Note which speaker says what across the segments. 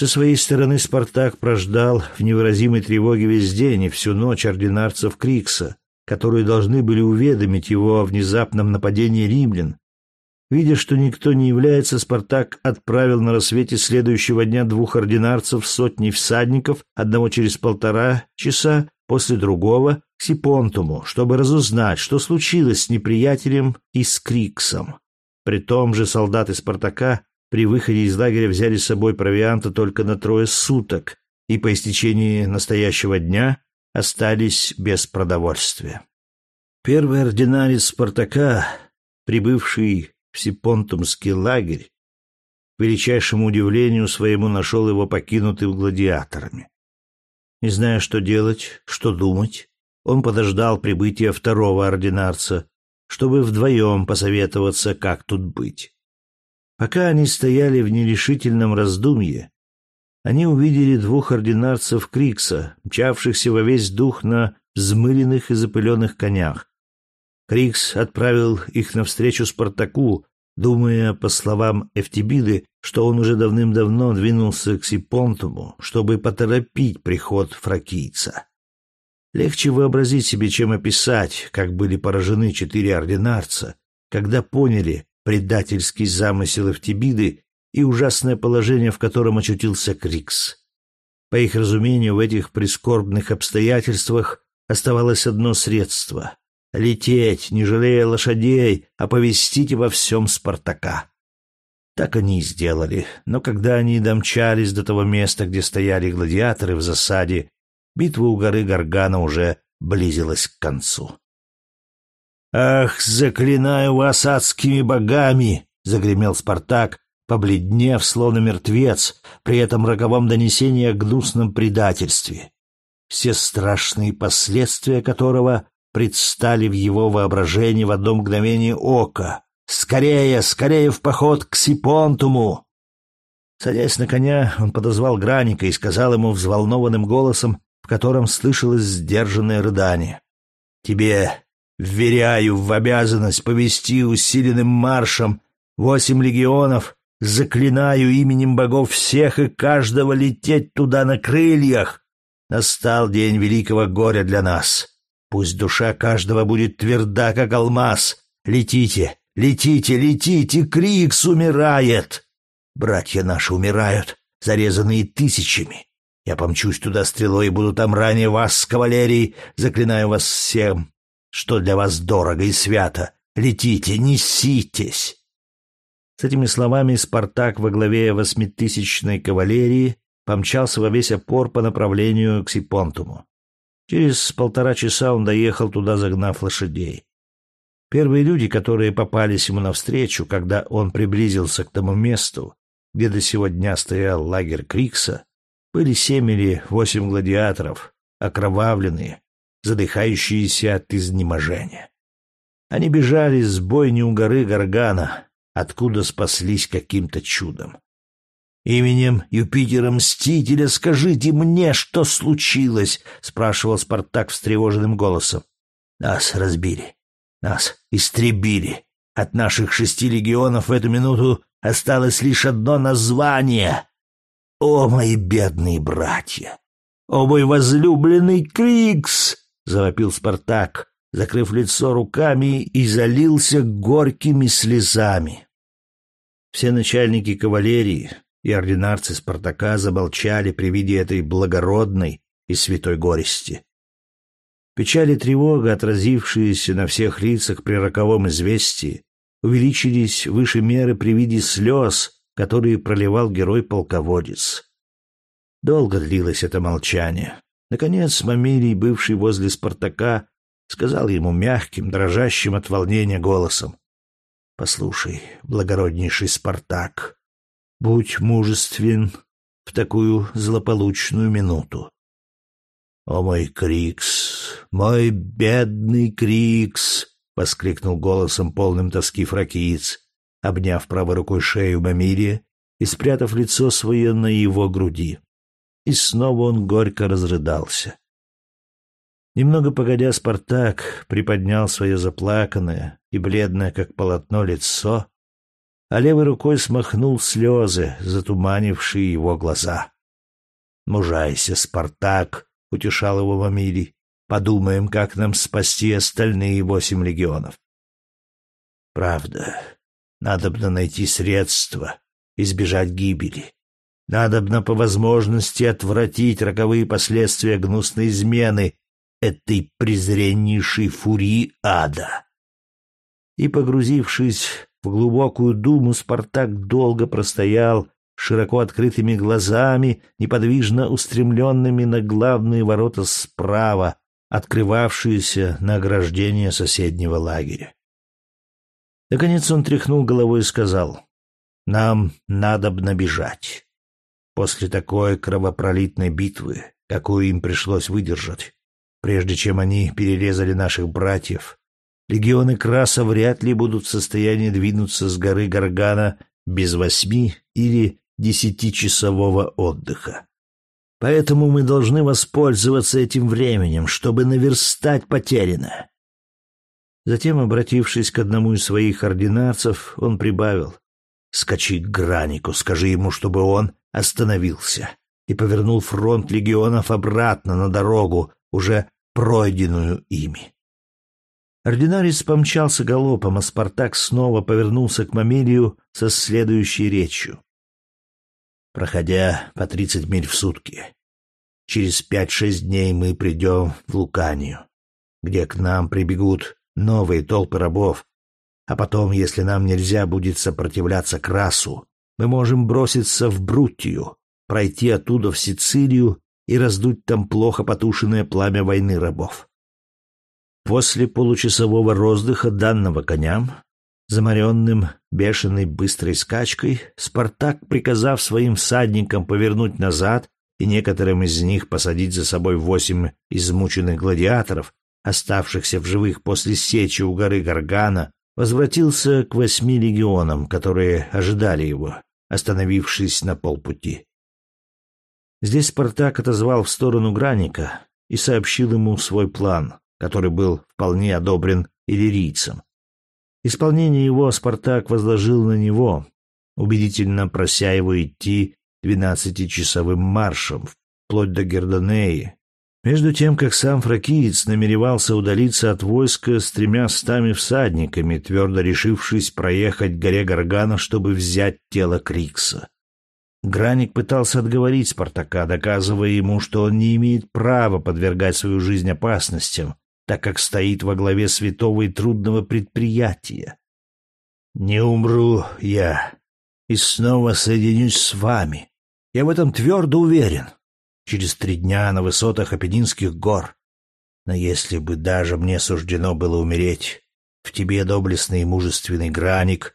Speaker 1: Со своей стороны Спартак прождал в невыразимой тревоге весь день и всю ночь ординарцев Крикса, которые должны были уведомить его о внезапном нападении римлян. Видя, что никто не является, Спартак отправил на рассвете следующего дня двух ординарцев сотни всадников, одного через полтора часа, после другого к Сипонтуму, чтобы разузнать, что случилось с неприятелем и с Криксом. При том же солдаты Спартака при выходе из лагеря взяли с собой провианта только на трое суток и по истечении настоящего дня остались без продовольствия. Первый ординарец Спартака, прибывший в Сипонтумский лагерь, к величайшему удивлению своему нашел его покинутым гладиаторами. Не зная, что делать, что думать, он подождал прибытия второго ординарца, чтобы вдвоем посоветоваться, как тут быть. Пока они стояли в нерешительном раздумье, они увидели двух ординарцев Крикса, мчавшихся во весь дух на взмыленных и запыленных конях. Крикс отправил их навстречу Спартаку, думая, по словам Эфтибиды, что он уже давным-давно двинулся к Сипонтуму, чтобы поторопить приход фракийца. Легче вообразить себе, чем описать, как были поражены четыре ординарца, когда поняли, предательский замысел Эфтибиды и ужасное положение, в котором очутился Крикс. По их разумению, в этих прискорбных обстоятельствах оставалось одно средство — лететь, не жалея лошадей, оповестить во всем Спартака. Так они и сделали, но когда они домчались до того места, где стояли гладиаторы в засаде, битва у горы Гаргана уже близилась к концу. «Ах, заклинаю вас адскими богами!» — загремел Спартак, побледнев, словно мертвец, при этом роковом донесении о гнусном предательстве, все страшные последствия которого предстали в его воображении в одно мгновение ока. «Скорее, скорее в поход к Сипонтуму!» Садясь на коня, он подозвал Граника и сказал ему взволнованным голосом, в котором слышалось сдержанное рыдание. «Тебе Вверяю в обязанность повести усиленным маршем восемь легионов, заклинаю именем богов всех и каждого лететь туда на крыльях. Настал день великого горя для нас. Пусть душа каждого будет тверда, как алмаз. Летите, летите, летите, Крикс умирает. Братья наши умирают, зарезанные тысячами. Я помчусь туда стрелой и буду там ранее вас с кавалерией. Заклинаю вас всем, что для вас дорого и свято. Летите, неситесь!» С этими словами Спартак во главе восьмитысячной кавалерии помчался во весь опор по направлению к Сипонтуму. Через полтора часа он доехал туда, загнав лошадей. Первые люди, которые попались ему навстречу, когда он приблизился к тому месту, где до сего дня стоял лагерь Крикса, были семь или восемь гладиаторов, окровавленные, задыхающиеся от изнеможения. Они бежали с бойни у горы Гаргана, откуда спаслись каким-то чудом. «Именем Юпитера Мстителя скажите мне, что случилось?» — спрашивал Спартак встревоженным голосом. «Нас разбили, нас истребили. От наших шести легионов в эту минуту осталось лишь одно название. О, мои бедные братья! О, мой возлюбленный Крикс! Завопил Спартак, закрыв лицо руками и залился горькими слезами. Все начальники кавалерии и ординарцы Спартака замолчали при виде этой благородной и святой горести. Печаль и тревога, отразившиеся на всех лицах при роковом известии, увеличились выше меры при виде слез, которые проливал герой-полководец. Долго длилось это молчание. Наконец Мамилий, бывший возле Спартака, сказал ему мягким, дрожащим от волнения голосом. «Послушай, благороднейший Спартак, будь мужествен в такую злополучную минуту. «О мой Крикс! Мой бедный Крикс!» — воскликнул голосом полным тоски фракиец, обняв правой рукой шею Мамирия и спрятав лицо свое на его груди и снова он горько разрыдался. Немного погодя, Спартак приподнял свое заплаканное и бледное, как полотно, лицо, а левой рукой смахнул слезы, затуманившие его глаза. «Мужайся, Спартак!» — утешал его Мамилий. «Подумаем, как нам спасти остальные восемь легионов». «Правда, надобно найти средства, избежать гибели. Надобно по возможности отвратить роковые последствия гнусной измены этой презреннейшей фурии ада». И, погрузившись в глубокую думу, Спартак долго простоял, широко открытыми глазами, неподвижно устремленными на главные ворота справа, открывавшиеся на ограждение соседнего лагеря. Наконец он тряхнул головой и сказал, «Нам надо бежать. После такой кровопролитной битвы, какую им пришлось выдержать, прежде чем они перерезали наших братьев, легионы Краса вряд ли будут в состоянии двинуться с горы Гаргана без восьми или десятичасового отдыха. Поэтому мы должны воспользоваться этим временем, чтобы наверстать потерянное. Затем, обратившись к одному из своих ординарцев, он прибавил. «Скачи к Гранику, скажи ему, чтобы он остановился» и повернул фронт легионов обратно на дорогу, уже пройденную ими. Ординарец помчался галопом, а Спартак снова повернулся к Мамелию со следующей речью проходя по тридцать миль в сутки. Через пять-шесть дней мы придем в Луканию, где к нам прибегут новые толпы рабов, а потом, если нам нельзя будет сопротивляться Красу, мы можем броситься в Брутию, пройти оттуда в Сицилию и раздуть там плохо потушенное пламя войны рабов. После получасового роздыха данного коням Заморенным бешеной быстрой скачкой, Спартак, приказав своим всадникам повернуть назад и некоторым из них посадить за собой восемь измученных гладиаторов, оставшихся в живых после сечи у горы Гаргана, возвратился к восьми легионам, которые ожидали его, остановившись на полпути. Здесь Спартак отозвал в сторону Граника и сообщил ему свой план, который был вполне одобрен иллирийцам. Исполнение его Спартак возложил на него, убедительно прося его идти двенадцатичасовым маршем, вплоть до Гердонеи. Между тем, как сам фракиец намеревался удалиться от войска с тремя стами всадниками, твердо решившись проехать горе Гаргана, чтобы взять тело Крикса. Граник пытался отговорить Спартака, доказывая ему, что он не имеет права подвергать свою жизнь опасностям, так как стоит во главе святого и трудного предприятия. Не умру я и снова соединюсь с вами. Я в этом твердо уверен. Через три дня на высотах Апеннинских гор. Но если бы даже мне суждено было умереть, в тебе, доблестный и мужественный граник,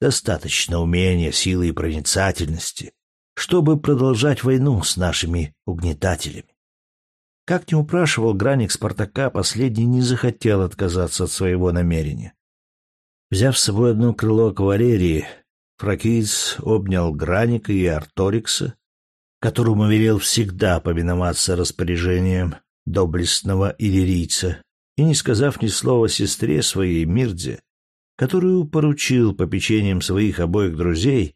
Speaker 1: достаточно умения, силы и проницательности, чтобы продолжать войну с нашими угнетателями. Как не упрашивал Граник Спартака, последний не захотел отказаться от своего намерения. Взяв с собой одно крыло кавалерии, Фракиец обнял Граника и Арторикса, которому велел всегда повиноваться распоряжениям доблестного иллирийца, и, не сказав ни слова сестре своей Мирдзе, которую поручил попечением своих обоих друзей,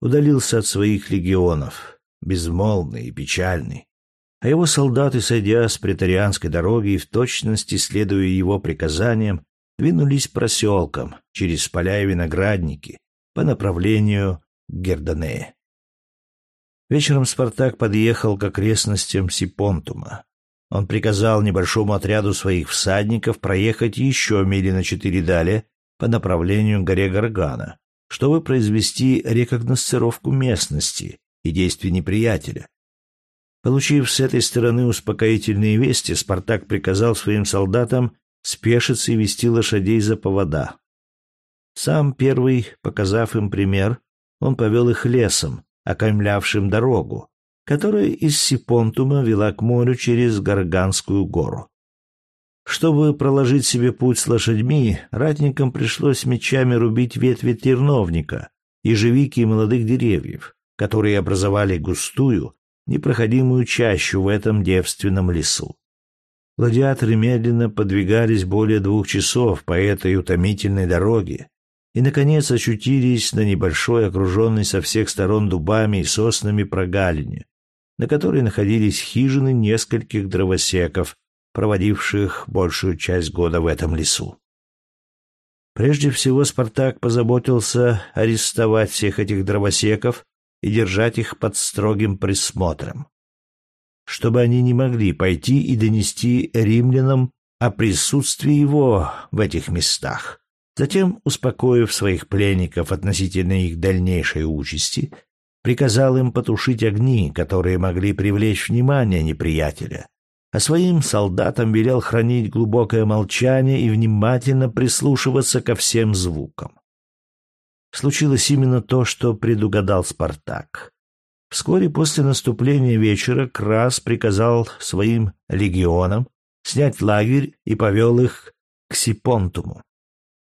Speaker 1: удалился от своих легионов, безмолвный и печальный, а его солдаты, сойдя с претарианской дороги и в точности следуя его приказаниям, двинулись проселком через поля и виноградники по направлению к Гердонее. Вечером Спартак подъехал к окрестностям Сипонтума. Он приказал небольшому отряду своих всадников проехать еще мили на четыре далее по направлению к горе Гаргана, чтобы произвести рекогносцировку местности и действий неприятеля, Получив с этой стороны успокоительные вести, Спартак приказал своим солдатам спешиться и вести лошадей за повода. Сам первый, показав им пример, он повел их лесом, окаймлявшим дорогу, которая из Сипонтума вела к морю через Гарганскую гору. Чтобы проложить себе путь с лошадьми, ратникам пришлось мечами рубить ветви терновника, ежевики и молодых деревьев, которые образовали густую, непроходимую чащу в этом девственном лесу. Гладиаторы медленно подвигались более двух часов по этой утомительной дороге и, наконец, очутились на небольшой, окруженной со всех сторон дубами и соснами прогалине, на которой находились хижины нескольких дровосеков, проводивших большую часть года в этом лесу. Прежде всего Спартак позаботился арестовать всех этих дровосеков и держать их под строгим присмотром, чтобы они не могли пойти и донести римлянам о присутствии его в этих местах. Затем, успокоив своих пленников относительно их дальнейшей участи, приказал им потушить огни, которые могли привлечь внимание неприятеля, а своим солдатам велел хранить глубокое молчание и внимательно прислушиваться ко всем звукам. Случилось именно то, что предугадал Спартак. Вскоре после наступления вечера Крас приказал своим легионам снять лагерь и повел их к Сипонтуму.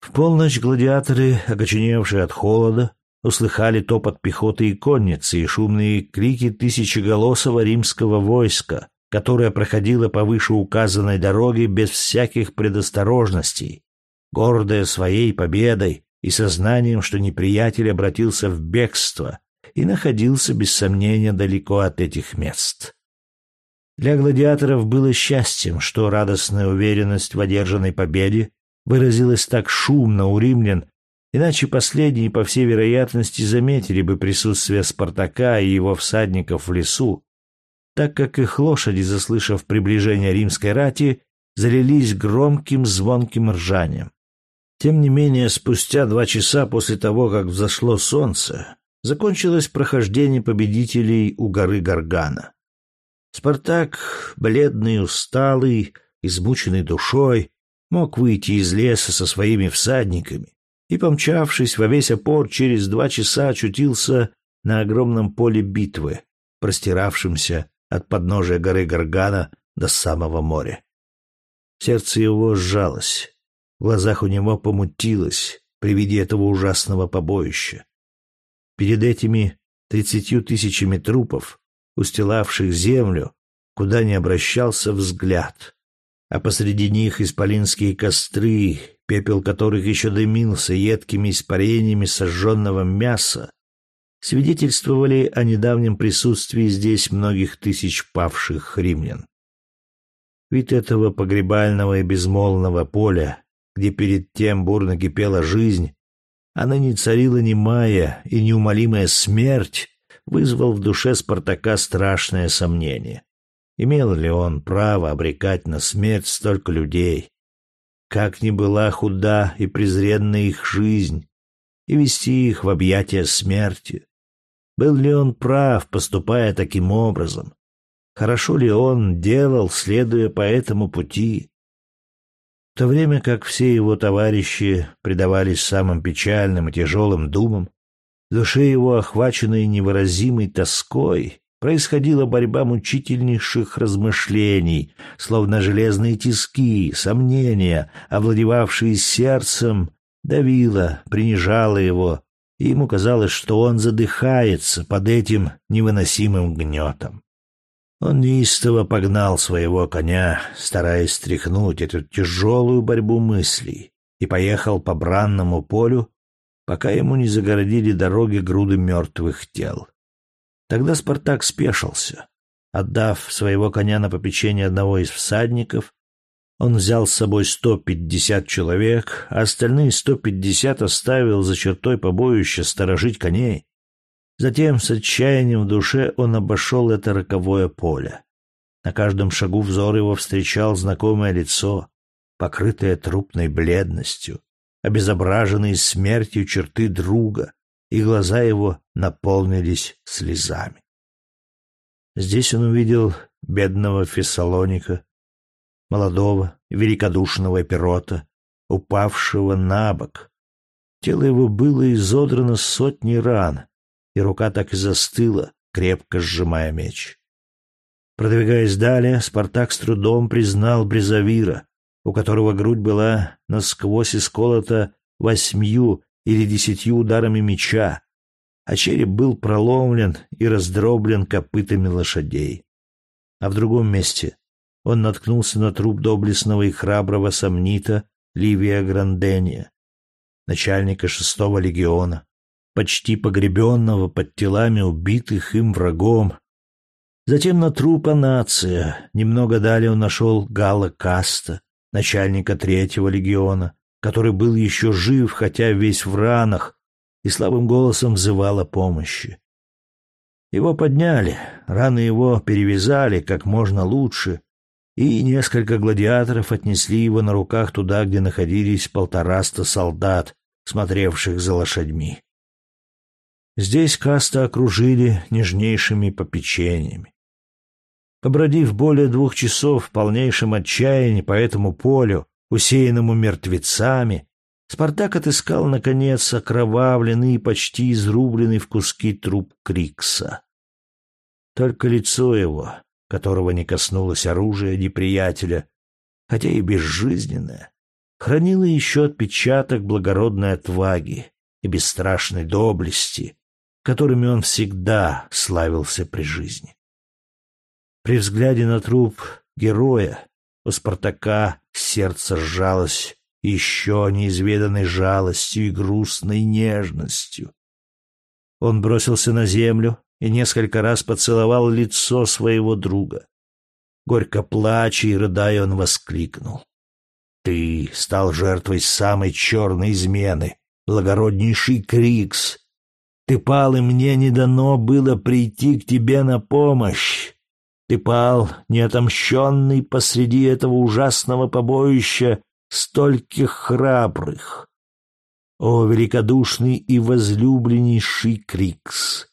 Speaker 1: В полночь гладиаторы, окоченевшие от холода, услыхали топот пехоты и конницы и шумные крики тысячеголосого римского войска, которое проходило по вышеуказанной дороге без всяких предосторожностей, гордое своей победой и сознанием, что неприятель обратился в бегство и находился, без сомнения, далеко от этих мест. Для гладиаторов было счастьем, что радостная уверенность в одержанной победе выразилась так шумно у римлян, иначе последние, по всей вероятности, заметили бы присутствие Спартака и его всадников в лесу, так как их лошади, заслышав приближение римской рати, залились громким звонким ржанием. Тем не менее, спустя два часа после того, как взошло солнце, закончилось прохождение победителей у горы Гаргана. Спартак, бледный, усталый, измученный душой, мог выйти из леса со своими всадниками и, помчавшись во весь опор, через два часа очутился на огромном поле битвы, простиравшемся от подножия горы Гаргана до самого моря. Сердце его сжалось, в глазах у него помутилось при виде этого ужасного побоища. Перед этими тридцатью тысячами трупов, устилавших землю, куда не обращался взгляд, а посреди них исполинские костры, пепел которых еще дымился едкими испарениями сожженного мяса, свидетельствовали о недавнем присутствии здесь многих тысяч павших римлян. Вид этого погребального и безмолвного поля, где перед тем бурно кипела жизнь, а ныне царила немая и неумолимая смерть, вызвал в душе Спартака страшное сомнение. Имел ли он право обрекать на смерть столько людей? Как ни была худа и презренна их жизнь, и вести их в объятия смерти, был ли он прав, поступая таким образом? Хорошо ли он делал, следуя по этому пути? В то время как все его товарищи предавались самым печальным и тяжелым думам, в душе его, охваченной невыразимой тоской, происходила борьба мучительнейших размышлений, словно железные тиски, сомнения, овладевавшие сердцем, давила, принижала его, и ему казалось, что он задыхается под этим невыносимым гнетом. Он неистово погнал своего коня, стараясь стряхнуть эту тяжелую борьбу мыслей, и поехал по бранному полю, пока ему не загородили дороги груды мертвых тел. Тогда Спартак спешился. Отдав своего коня на попечение одного из всадников, он взял с собой сто пятьдесят человек, а остальные сто пятьдесят оставил за чертой побоища сторожить коней. Затем с отчаянием в душе он обошел это роковое поле. На каждом шагу взор его встречал знакомое лицо, покрытое трупной бледностью, обезображенные смертью черты друга, и глаза его наполнились слезами. Здесь он увидел бедного Фессалоника, молодого, великодушного пирота, упавшего на бок. Тело его было изодрано сотни ран, и рука так и застыла, крепко сжимая меч. Продвигаясь далее, Спартак с трудом признал Брезавира, у которого грудь была насквозь исколота восьмью или десятью ударами меча, а череп был проломлен и раздроблен копытами лошадей. А в другом месте он наткнулся на труп доблестного и храброго сомнита Ливия Грандения, начальника шестого легиона, почти погребенного под телами убитых им врагом. Затем на трупа нация. Немного далее он нашел Гала Каста, начальника третьего легиона, который был еще жив, хотя весь в ранах, и слабым голосом взывал о помощи. Его подняли, раны его перевязали как можно лучше, и несколько гладиаторов отнесли его на руках туда, где находились полтораста солдат, смотревших за лошадьми. Здесь каста окружили нежнейшими попечениями. Побродив более двух часов в полнейшем отчаянии по этому полю, усеянному мертвецами, Спартак отыскал, наконец, окровавленный и почти изрубленный в куски труп Крикса. Только лицо его, которого не коснулось оружия неприятеля, хотя и безжизненное, хранило еще отпечаток благородной отваги и бесстрашной доблести, которыми он всегда славился при жизни. При взгляде на труп героя у Спартака сердце сжалось еще неизведанной жалостью и грустной нежностью. Он бросился на землю и несколько раз поцеловал лицо своего друга. Горько плача и рыдая, он воскликнул. «Ты стал жертвой самой черной измены, благороднейший Крикс. Ты пал, и мне не дано было прийти к тебе на помощь. Ты пал, неотомщенный посреди этого ужасного побоища, стольких храбрых. О, великодушный и возлюбленнейший Крикс!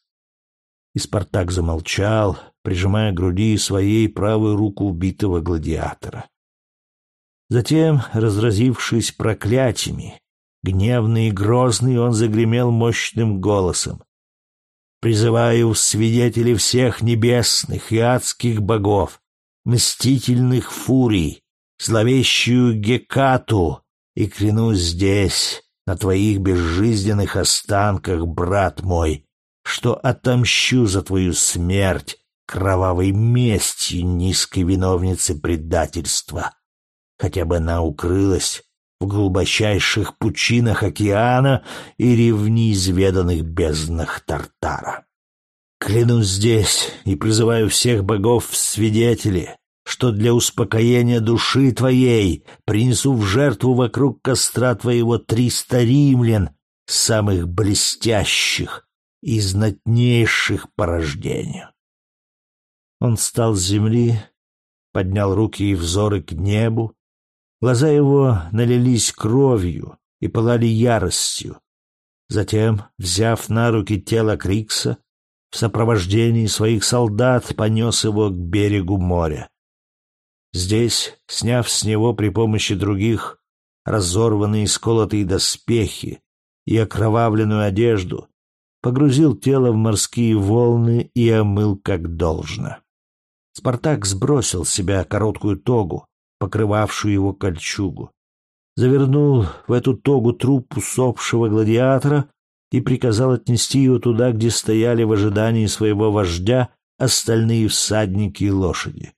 Speaker 1: И Спартак замолчал, прижимая к груди своей правую руку убитого гладиатора. Затем, разразившись проклятиями, гневный и грозный, он загремел мощным голосом. «Призываю свидетелей всех небесных и адских богов, мстительных фурий, зловещую Гекату, и клянусь здесь, на твоих безжизненных останках, брат мой, что отомщу за твою смерть кровавой местью низкой виновницы предательства. Хотя бы она укрылась в глубочайших пучинах океана или в неизведанных безднах Тартара. Клянусь здесь и призываю всех богов в свидетели, что для успокоения души твоей принесу в жертву вокруг костра твоего триста римлян, самых блестящих и знатнейших по рождению. Он встал с земли, поднял руки и взоры к небу. Глаза его налились кровью и пылали яростью. Затем, взяв на руки тело Крикса, в сопровождении своих солдат понес его к берегу моря. Здесь, сняв с него при помощи других разорванные и сколотые доспехи и окровавленную одежду, погрузил тело в морские волны и омыл как должно. Спартак сбросил с себя короткую тогу, покрывавшую его кольчугу, завернул в эту тогу труп усопшего гладиатора и приказал отнести его туда, где стояли в ожидании своего вождя остальные всадники и лошади.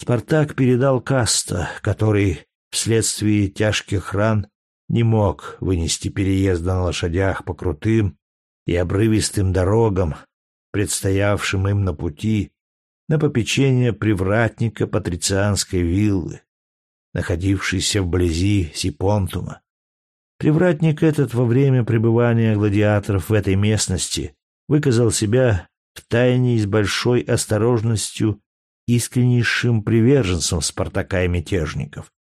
Speaker 1: Спартак передал Каста, который вследствие тяжких ран не мог вынести переезда на лошадях по крутым и обрывистым дорогам, предстоявшим им на пути, на попечение привратника патрицианской виллы, находившейся вблизи Сипонтума. Привратник этот во время пребывания гладиаторов в этой местности выказал себя в тайне и с большой осторожностью искреннейшим приверженцем Спартака и мятежников.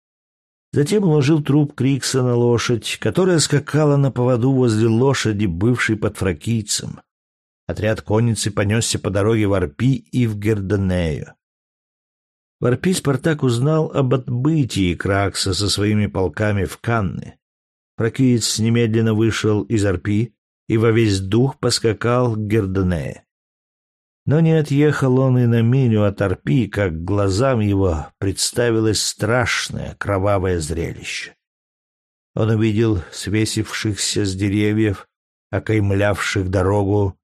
Speaker 1: Затем уложил труп Крикса на лошадь, которая скакала на поводу возле лошади, бывшей под фракийцем. Отряд конницы понесся по дороге в Арпи и в Гердонею. В Арпи Спартак узнал об отбытии Кракса со своими полками в Канны. Фракиец немедленно вышел из Арпи и во весь дух поскакал к Гердонее. Но не отъехал он и на милю от Арпи, как глазам его представилось страшное кровавое зрелище. Он увидел свесившихся с деревьев, окаймлявших дорогу,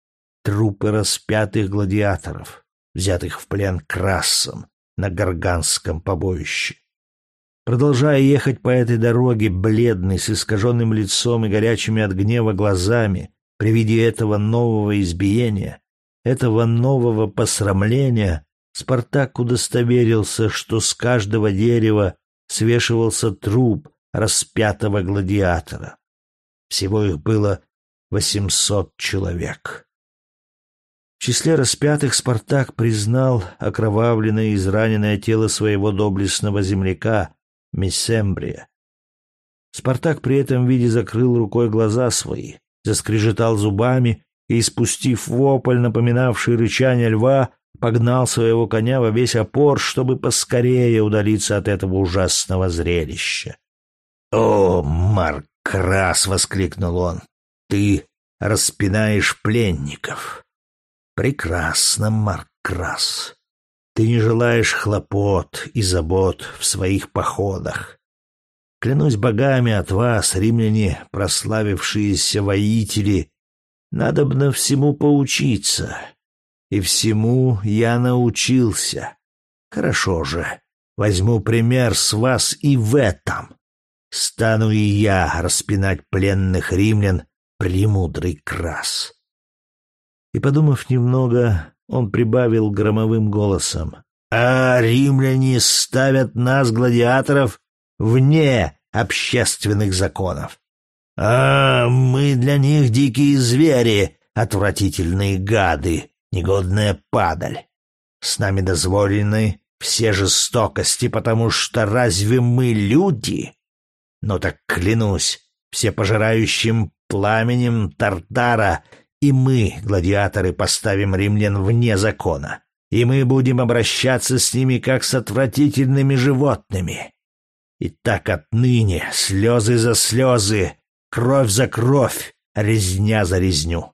Speaker 1: трупы распятых гладиаторов, взятых в плен красом на Гарганском побоище. Продолжая ехать по этой дороге, бледный, с искаженным лицом и горячими от гнева глазами, при виде этого нового избиения, этого нового посрамления Спартак удостоверился, что с каждого дерева свешивался труп распятого гладиатора. Всего их было восемьсот человек. В числе распятых Спартак признал окровавленное и израненное тело своего доблестного земляка Мессембрия. Спартак при этом виде закрыл рукой глаза свои, заскрежетал зубами и, испустив вопль, напоминавший рычание льва, погнал своего коня во весь опор, чтобы поскорее удалиться от этого ужасного зрелища. «О, Марк Крас!» — воскликнул он. «Ты распинаешь пленников!» «Прекрасно, Марк! Ты не желаешь хлопот и забот в своих походах. Клянусь богами от вас, римляне, прославившиеся воители, надобно всему поучиться, и всему я научился. Хорошо же, возьму пример с вас и в этом. Стану и я распинать пленных римлян, премудрый крас. И, подумав немного, он прибавил громовым голосом. «А римляне ставят нас, гладиаторов, вне общественных законов. А мы для них дикие звери, отвратительные гады, негодная падаль. С нами дозволены все жестокости, потому что разве мы люди? Но так клянусь, все пожирающим пламенем Тартара, и мы, гладиаторы, поставим римлян вне закона, и мы будем обращаться с ними как с отвратительными животными. И так отныне слезы за слезы, кровь за кровь, резня за резню.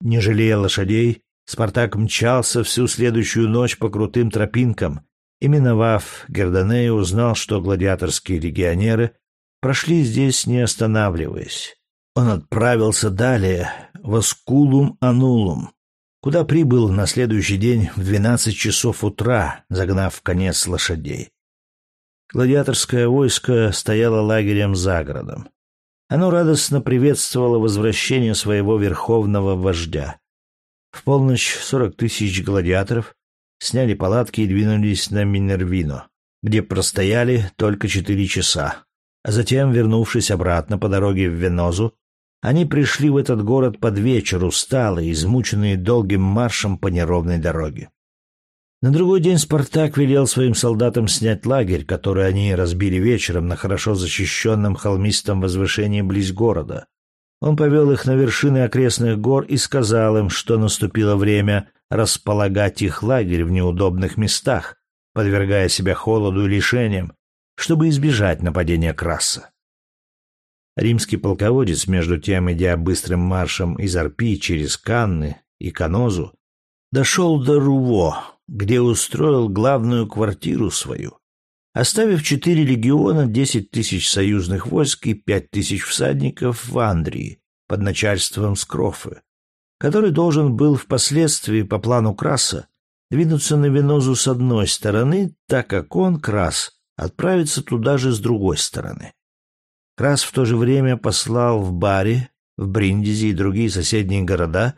Speaker 1: Не жалея лошадей, Спартак мчался всю следующую ночь по крутым тропинкам и, миновав Гердонею, узнал, что гладиаторские легионеры прошли здесь, не останавливаясь. Он отправился далее, в Аскулум-Анулум, куда прибыл на следующий день в двенадцать часов утра, загнав в конец лошадей. Гладиаторское войско стояло лагерем за городом. Оно радостно приветствовало возвращение своего верховного вождя. В полночь сорок тысяч гладиаторов сняли палатки и двинулись на Минервино, где простояли только четыре часа. А затем, вернувшись обратно по дороге в Венозу, они пришли в этот город под вечер, усталые, измученные долгим маршем по неровной дороге. На другой день Спартак велел своим солдатам снять лагерь, который они разбили вечером на хорошо защищенном холмистом возвышении близ города. Он повел их на вершины окрестных гор и сказал им, что наступило время располагать их лагерь в неудобных местах, подвергая себя холоду и лишениям, чтобы избежать нападения Краса. Римский полководец, между тем, идя быстрым маршем из Арпи через Канны и Канозу, дошел до Руво, где устроил главную квартиру свою, оставив четыре легиона, десять тысяч союзных войск и пять тысяч всадников в Андрии под начальством Скрофы, который должен был впоследствии по плану Краса двинуться на Венозу с одной стороны, так как он, Крас, отправится туда же с другой стороны. Крас в то же время послал в Бари, в Бриндизи и другие соседние города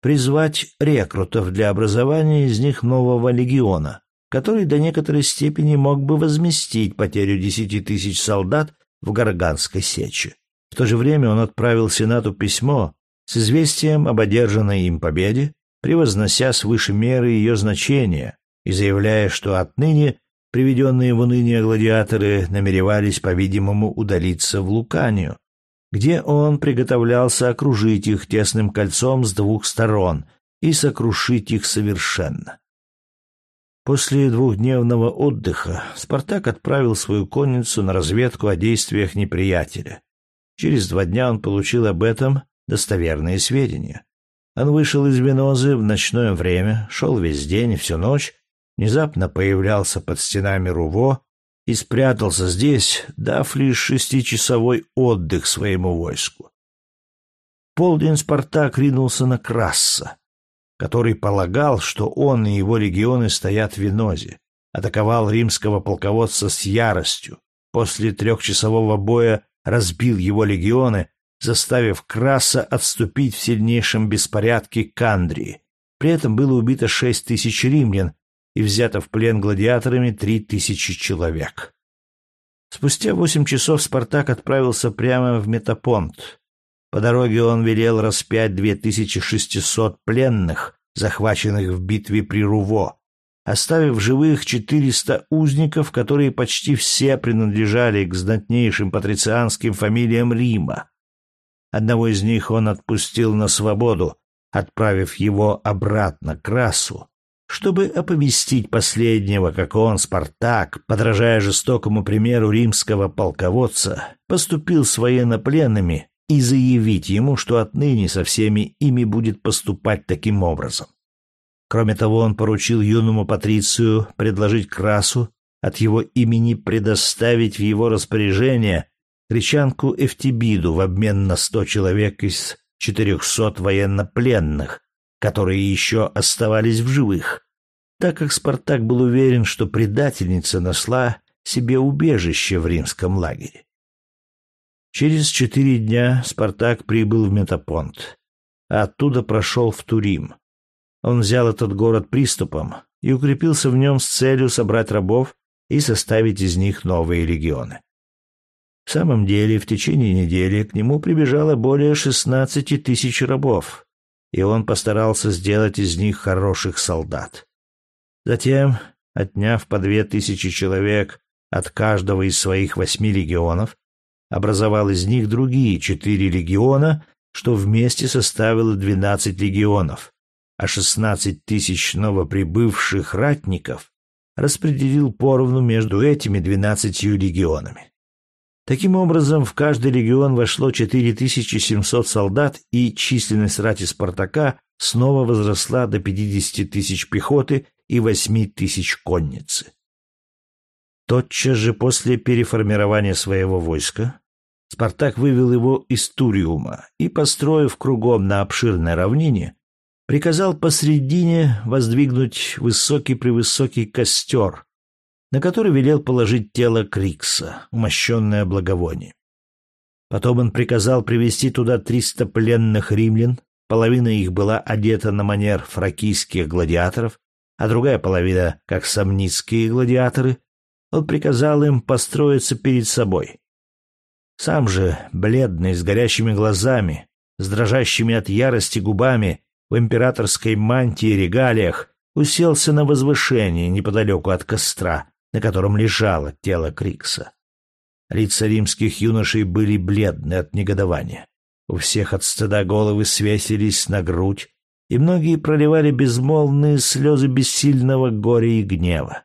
Speaker 1: призвать рекрутов для образования из них нового легиона, который до некоторой степени мог бы возместить потерю десяти тысяч солдат в Гарганской сече. В то же время он отправил Сенату письмо с известием об одержанной им победе, превознося свыше меры ее значения и заявляя, что отныне приведенные в уныние гладиаторы намеревались, по-видимому, удалиться в Луканию, где он приготовлялся окружить их тесным кольцом с двух сторон и сокрушить их совершенно. После двухдневного отдыха Спартак отправил свою конницу на разведку о действиях неприятеля. Через два дня он получил об этом достоверные сведения. Он вышел из Венозы в ночное время, шел весь день и всю ночь, внезапно появлялся под стенами Руво и спрятался здесь, дав лишь шестичасовой отдых своему войску. Полдень Спартак ринулся на Красса, который полагал, что он и его легионы стоят в Венозе, атаковал римского полководца с яростью, после трехчасового боя разбил его легионы, заставив Краса отступить в сильнейшем беспорядке к Андрии, При этом было убито шесть тысяч римлян и взято в плен гладиаторами три тысячи человек. Спустя восемь часов Спартак отправился прямо в Метапонт. По дороге он велел распять две тысячи шестисот пленных, захваченных в битве при Руво, оставив живых четыреста узников, которые почти все принадлежали к знатнейшим патрицианским фамилиям Рима. Одного из них он отпустил на свободу, отправив его обратно к Расу, чтобы оповестить последнего, как он, Спартак, подражая жестокому примеру римского полководца, поступил с военнопленными и заявить ему, что отныне со всеми ими будет поступать таким образом. Кроме того, он поручил юному патрицию предложить Красу от его имени предоставить в его распоряжение гречанку Эфтибиду в обмен на сто человек из четырехсот военнопленных, которые еще оставались в живых, так как Спартак был уверен, что предательница нашла себе убежище в римском лагере. Через четыре дня Спартак прибыл в Метапонт, а оттуда прошел в Турим. Он взял этот город приступом и укрепился в нем с целью собрать рабов и составить из них новые легионы. В самом деле, в течение недели к нему прибежало более шестнадцати тысяч рабов, и он постарался сделать из них хороших солдат. Затем, отняв по две тысячи человек от каждого из своих восьми легионов, образовал из них другие четыре легиона, что вместе составило двенадцать легионов, а шестнадцать тысяч новоприбывших ратников распределил поровну между этими двенадцатью легионами. Таким образом, в каждый легион вошло 4700 солдат, и численность рати Спартака снова возросла до 50 тысяч пехоты и 8 тысяч конницы. Тотчас же после переформирования своего войска Спартак вывел его из Туриума и, построив кругом на обширной равнине, приказал посредине воздвигнуть высокий-превысокий костер, на который велел положить тело Крикса, умощенное благовонием. Потом он приказал привести туда триста пленных римлян, половина их была одета на манер фракийских гладиаторов, а другая половина, как самницкие гладиаторы, он приказал им построиться перед собой. Сам же, бледный, с горящими глазами, с дрожащими от ярости губами, в императорской мантии и регалиях, уселся на возвышении неподалеку от костра, на котором лежало тело Крикса. Лица римских юношей были бледны от негодования. У всех от стыда головы свесились на грудь, и многие проливали безмолвные слезы бессильного горя и гнева.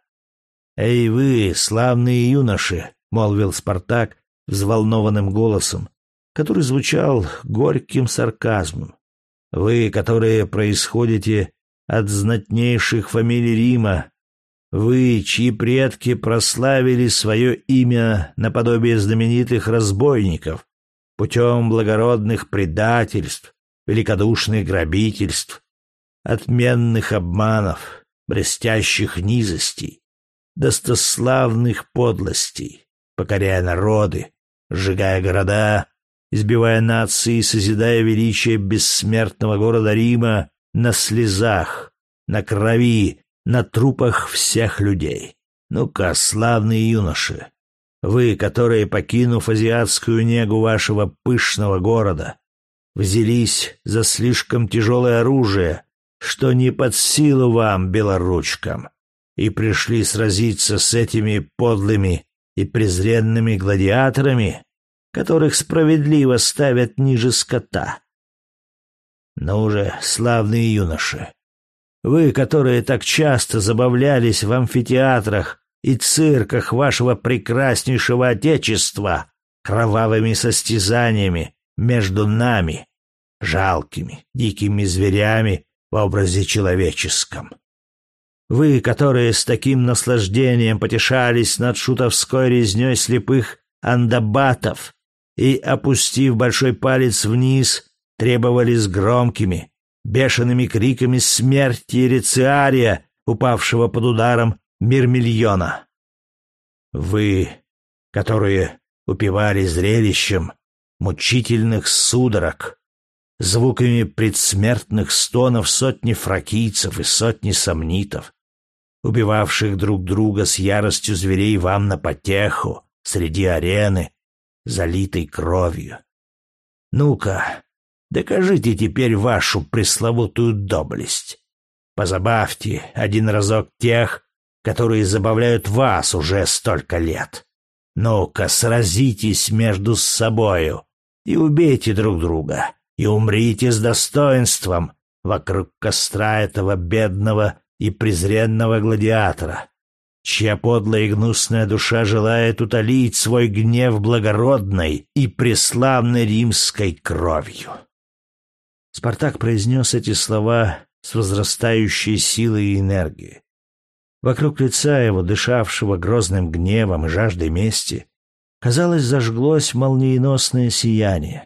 Speaker 1: «Эй вы, славные юноши!» — молвил Спартак, взволнованным голосом, который звучал горьким сарказмом. «Вы, которые происходите от знатнейших фамилий Рима, вы, чьи предки прославили свое имя наподобие знаменитых разбойников путем благородных предательств, великодушных грабительств, отменных обманов, блестящих низостей, достославных подлостей, покоряя народы, сжигая города, избивая нации созидая величие бессмертного города Рима на слезах, на крови, на трупах всех людей. Ну-ка, славные юноши, вы, которые, покинув азиатскую негу вашего пышного города, взялись за слишком тяжелое оружие, что не под силу вам, белоручкам, и пришли сразиться с этими подлыми и презренными гладиаторами, которых справедливо ставят ниже скота. Ну же, славные юноши, вы, которые так часто забавлялись в амфитеатрах и цирках вашего прекраснейшего Отечества кровавыми состязаниями между нами, жалкими, дикими зверями в образе человеческом. Вы, которые с таким наслаждением потешались над шутовской резней слепых андабатов и, опустив большой палец вниз, требовали с громкими, бешеными криками смерти Рециария, упавшего под ударом Мирмильона. Вы, которые упивали зрелищем мучительных судорог, звуками предсмертных стонов сотни фракийцев и сотни сомнитов, убивавших друг друга с яростью зверей вам на потеху среди арены, залитой кровью. Ну-ка, докажите теперь вашу пресловутую доблесть. Позабавьте один разок тех, которые забавляют вас уже столько лет. Ну-ка, сразитесь между собою и убейте друг друга, и умрите с достоинством вокруг костра этого бедного и презренного гладиатора, чья подлая и гнусная душа желает утолить свой гнев благородной и преславной римской кровью. Спартак произнес эти слова с возрастающей силой и энергией. Вокруг лица его, дышавшего грозным гневом и жаждой мести, казалось, зажглось молниеносное сияние.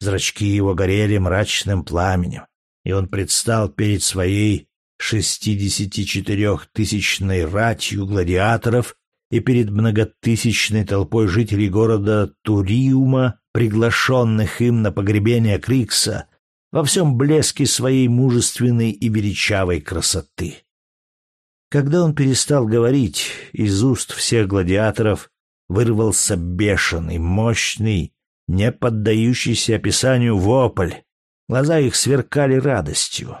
Speaker 1: Зрачки его горели мрачным пламенем, и он предстал перед своей шестидесятичетырехтысячной ратью гладиаторов и перед многотысячной толпой жителей города Туриума, приглашенных им на погребение Крикса, во всем блеске своей мужественной и величавой красоты. Когда он перестал говорить, из уст всех гладиаторов вырвался бешеный, мощный, не поддающийся описанию вопль. Глаза их сверкали радостью.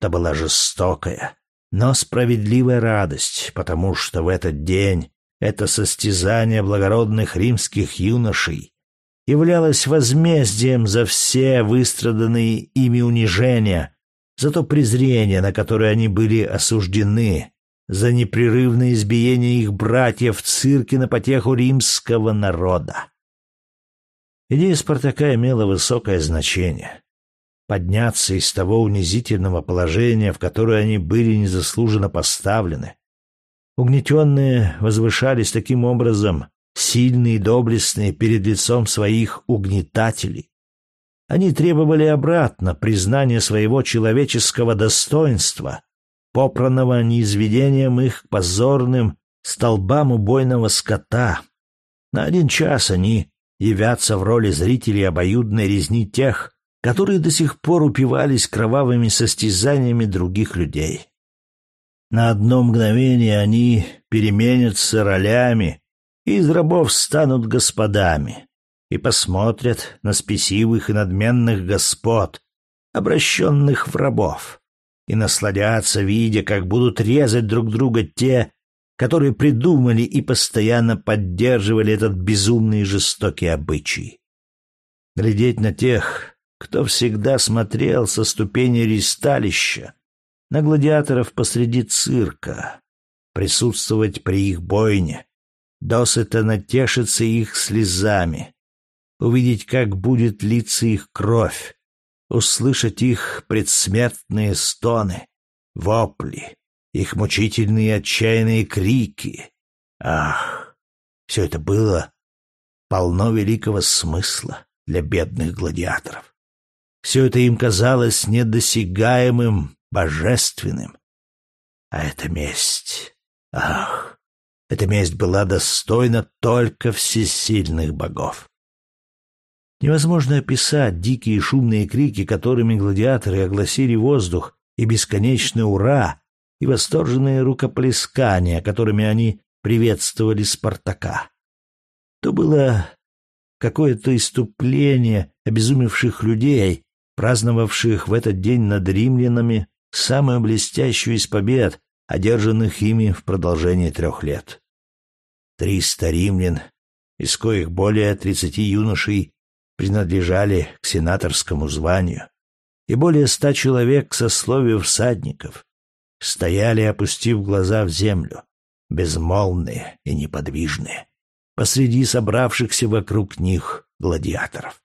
Speaker 1: Это была жестокая, но справедливая радость, потому что в этот день это состязание благородных римских юношей являлось возмездием за все выстраданные ими унижения, за то презрение, на которое они были осуждены, за непрерывное избиение их братьев в цирке на потеху римского народа. Идея Спартака имела высокое значение. Подняться из того унизительного положения, в которое они были незаслуженно поставлены. Угнетенные возвышались таким образом, сильные и доблестные перед лицом своих угнетателей. Они требовали обратно признания своего человеческого достоинства, попранного неизведением их позорным столбам убойного скота. На один час они явятся в роли зрителей обоюдной резни тех, которые до сих пор упивались кровавыми состязаниями других людей. На одно мгновение они переменятся ролями и из рабов станут господами и посмотрят на спесивых и надменных господ, обращенных в рабов, и насладятся, видя, как будут резать друг друга те, которые придумали и постоянно поддерживали этот безумный и жестокий обычай. Глядеть на тех, кто всегда смотрел со ступени ристалища, на гладиаторов посреди цирка, присутствовать при их бойне, досыта натешиться их слезами, увидеть, как будет литься их кровь, услышать их предсмертные стоны, вопли, их мучительные отчаянные крики. Ах, все это было полно великого смысла для бедных гладиаторов. Все это им казалось недосягаемым, божественным. А эта месть... Ах, эта месть была достойна только всесильных богов. Невозможно описать дикие шумные крики, которыми гладиаторы огласили воздух, и бесконечное «Ура!» и восторженные рукоплескания, которыми они приветствовали Спартака. То было какое-то иступление обезумевших людей, праздновавших в этот день над римлянами самую блестящую из побед, одержанных ими в продолжении трех лет. Триста римлян, из коих более тридцати юношей принадлежали к сенаторскому званию, и более ста человек к сословию всадников стояли, опустив глаза в землю, безмолвные и неподвижные, посреди собравшихся вокруг них гладиаторов.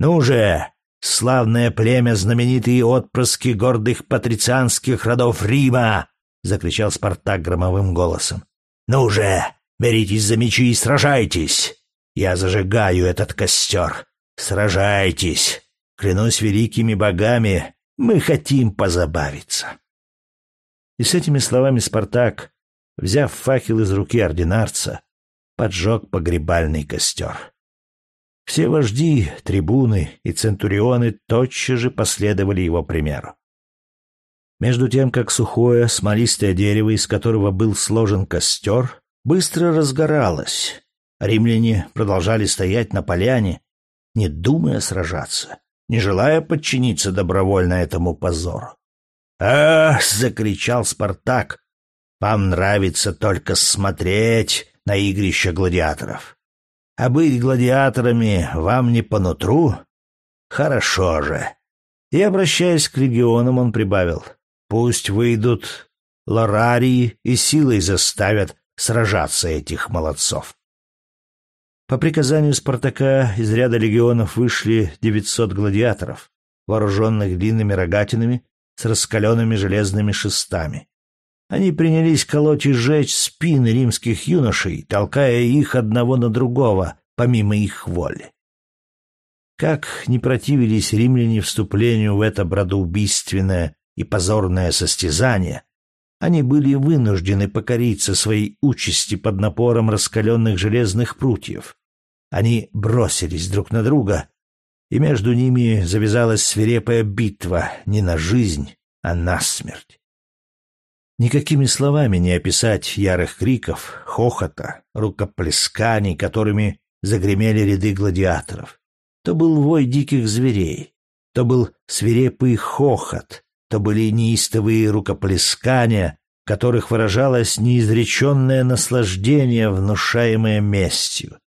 Speaker 1: «Ну же, славное племя, знаменитые отпрыски гордых патрицианских родов Рима!» — закричал Спартак громовым голосом. «Ну же, беритесь за мечи и сражайтесь! Я зажигаю этот костер, Сражайтесь! Клянусь великими богами, мы хотим позабавиться!» И с этими словами Спартак, взяв факел из руки ординарца, поджег погребальный костер. Все вожди, трибуны и центурионы тотчас же последовали его примеру. Между тем, как сухое, смолистое дерево, из которого был сложен костер, быстро разгоралось, римляне продолжали стоять на поляне, не думая сражаться, не желая подчиниться добровольно этому позору. «Ах!» — закричал Спартак. «Вам нравится только смотреть на игрища гладиаторов. А быть гладиаторами вам не по нутру? Хорошо же». И, обращаясь к легионам, он прибавил. «Пусть выйдут лорарии и силой заставят сражаться этих молодцов». По приказанию Спартака из ряда легионов вышли 900 гладиаторов, вооруженных длинными рогатинами с раскаленными железными шестами. Они принялись колоть и сжечь спины римских юношей, толкая их одного на другого, помимо их воли. Как не противились римляне вступлению в это бродоубийственное и позорное состязание, они были вынуждены покориться своей участи под напором раскаленных железных прутьев. Они бросились друг на друга, и между ними завязалась свирепая битва не на жизнь, а на смерть. Никакими словами не описать ярых криков, хохота, рукоплесканий, которыми загремели ряды гладиаторов. То был вой диких зверей, то был свирепый хохот, то были неистовые рукоплескания, в которых выражалось неизреченное наслаждение, внушаемое местью.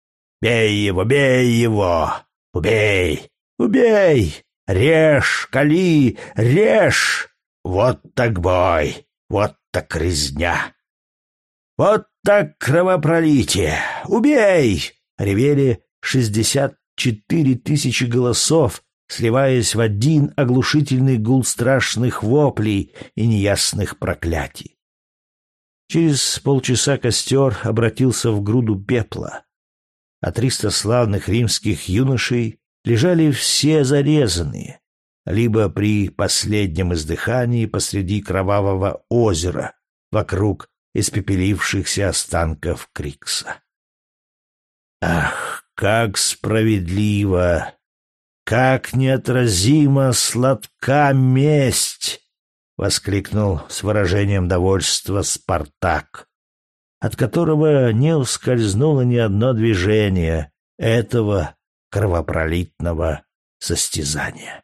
Speaker 1: «Бей его, бей его! Убей! Убей! Режь, кали, режь! Вот так бой! Вот так резня! Вот так кровопролитие! Убей!» Ревели шестьдесят четыре тысячи голосов, сливаясь в один оглушительный гул страшных воплей и неясных проклятий. Через полчаса костер обратился в груду пепла, а триста славных римских юношей лежали все зарезанные, либо при последнем издыхании посреди кровавого озера вокруг испепелившихся останков Крикса. Ах, как справедливо как неотразимо сладка месть! — воскликнул с выражением довольства Спартак, от которого не ускользнуло ни одно движение этого кровопролитного состязания.